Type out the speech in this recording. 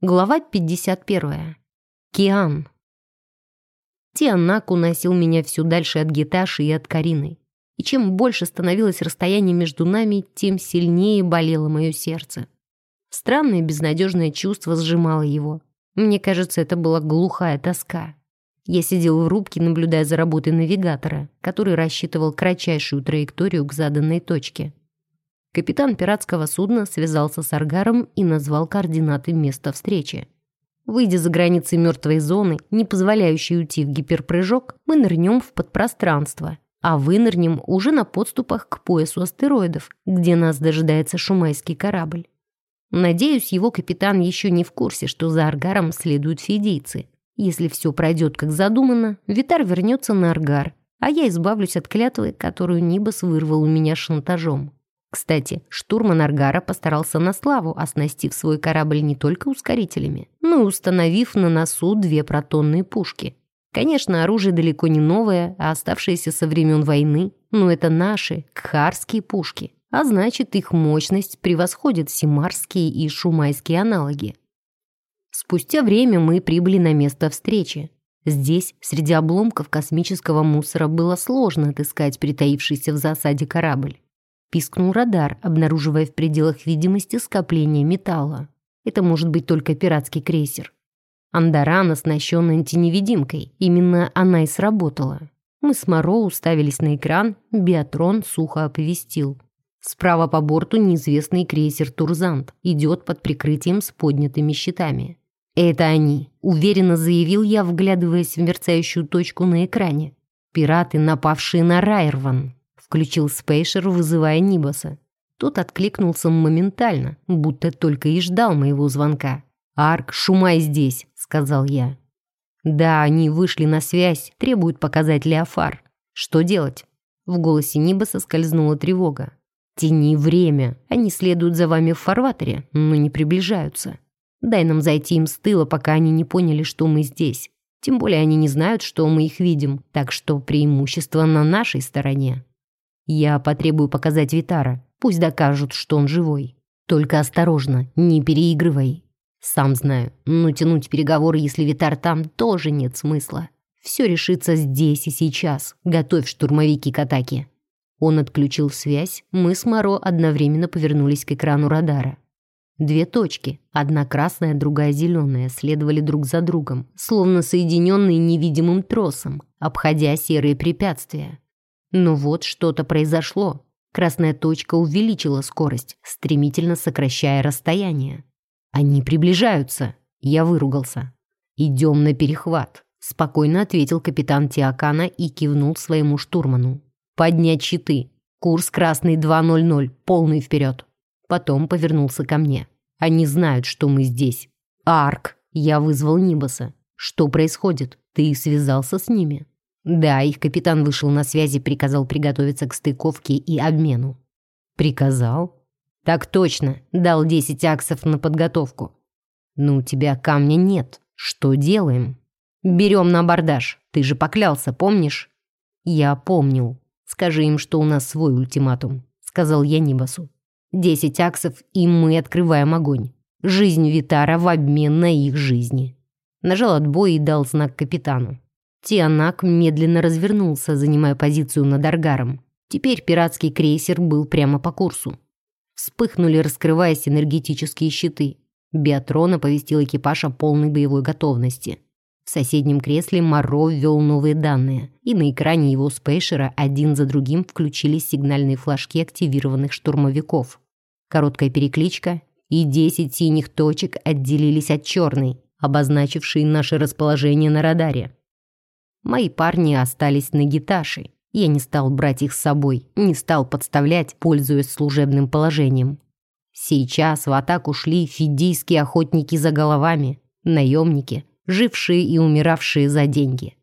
Глава 51. Киан. Тианак уносил меня все дальше от Гиташи и от Карины. И чем больше становилось расстояние между нами, тем сильнее болело мое сердце. Странное безнадежное чувство сжимало его. Мне кажется, это была глухая тоска. Я сидел в рубке, наблюдая за работой навигатора, который рассчитывал кратчайшую траекторию к заданной точке. Капитан пиратского судна связался с Аргаром и назвал координаты места встречи. Выйдя за границы мертвой зоны, не позволяющей уйти в гиперпрыжок, мы нырнем в подпространство, а вынырнем уже на подступах к поясу астероидов, где нас дожидается шумайский корабль. Надеюсь, его капитан еще не в курсе, что за Аргаром следуют фидийцы. Если все пройдет как задумано, Витар вернется на Аргар, а я избавлюсь от клятвы, которую Нибас вырвал у меня шантажом. Кстати, штурман Аргара постарался на славу, оснастив свой корабль не только ускорителями, но и установив на носу две протонные пушки. Конечно, оружие далеко не новое, а оставшееся со времен войны, но это наши, кхарские пушки, а значит, их мощность превосходит симарские и шумайские аналоги. Спустя время мы прибыли на место встречи. Здесь, среди обломков космического мусора, было сложно отыскать притаившийся в засаде корабль. Пискнул радар, обнаруживая в пределах видимости скопление металла. Это может быть только пиратский крейсер. Андаран оснащен антиневидимкой. Именно она и сработала. Мы с Моро уставились на экран, Биатрон сухо оповестил. Справа по борту неизвестный крейсер «Турзант» идет под прикрытием с поднятыми щитами. «Это они», — уверенно заявил я, вглядываясь в мерцающую точку на экране. «Пираты, напавшие на Райерван». Включил спейшер, вызывая Нибаса. Тот откликнулся моментально, будто только и ждал моего звонка. «Арк, шумай здесь», — сказал я. «Да, они вышли на связь, требуют показать Леофар. Что делать?» В голосе Нибаса скользнула тревога. «Тяни время. Они следуют за вами в фарватере, но не приближаются. Дай нам зайти им с тыла, пока они не поняли, что мы здесь. Тем более они не знают, что мы их видим, так что преимущество на нашей стороне». Я потребую показать Витара. Пусть докажут, что он живой. Только осторожно, не переигрывай. Сам знаю, но тянуть переговоры, если Витар там, тоже нет смысла. Все решится здесь и сейчас. Готовь штурмовики к атаке. Он отключил связь, мы с Моро одновременно повернулись к экрану радара. Две точки, одна красная, другая зеленая, следовали друг за другом, словно соединенные невидимым тросом, обходя серые препятствия. Но вот что-то произошло. Красная точка увеличила скорость, стремительно сокращая расстояние. Они приближаются. Я выругался. «Идем на перехват», — спокойно ответил капитан Тиакана и кивнул своему штурману. «Поднять щиты. Курс красный 2.00, полный вперед». Потом повернулся ко мне. «Они знают, что мы здесь». «Арк!» — я вызвал Нибаса. «Что происходит? Ты связался с ними?» Да, их капитан вышел на связь и приказал приготовиться к стыковке и обмену. Приказал? Так точно, дал 10 аксов на подготовку. Ну, у тебя камня нет. Что делаем? Берем на абордаж. Ты же поклялся, помнишь? Я помнил. Скажи им, что у нас свой ультиматум, сказал я Нибасу. Десять аксов, и мы открываем огонь. Жизнь Витара в обмен на их жизни. Нажал отбой и дал знак капитану. Тианак медленно развернулся, занимая позицию над Аргаром. Теперь пиратский крейсер был прямо по курсу. Вспыхнули, раскрываясь энергетические щиты. Биатрон оповестил экипаж о полной боевой готовности. В соседнем кресле Моро ввел новые данные, и на экране его спейшера один за другим включились сигнальные флажки активированных штурмовиков. Короткая перекличка, и 10 синих точек отделились от черной, обозначившей наше расположение на радаре. Мои парни остались на гиташе. Я не стал брать их с собой, не стал подставлять, пользуясь служебным положением. Сейчас в атаку шли фидийские охотники за головами, наемники, жившие и умиравшие за деньги.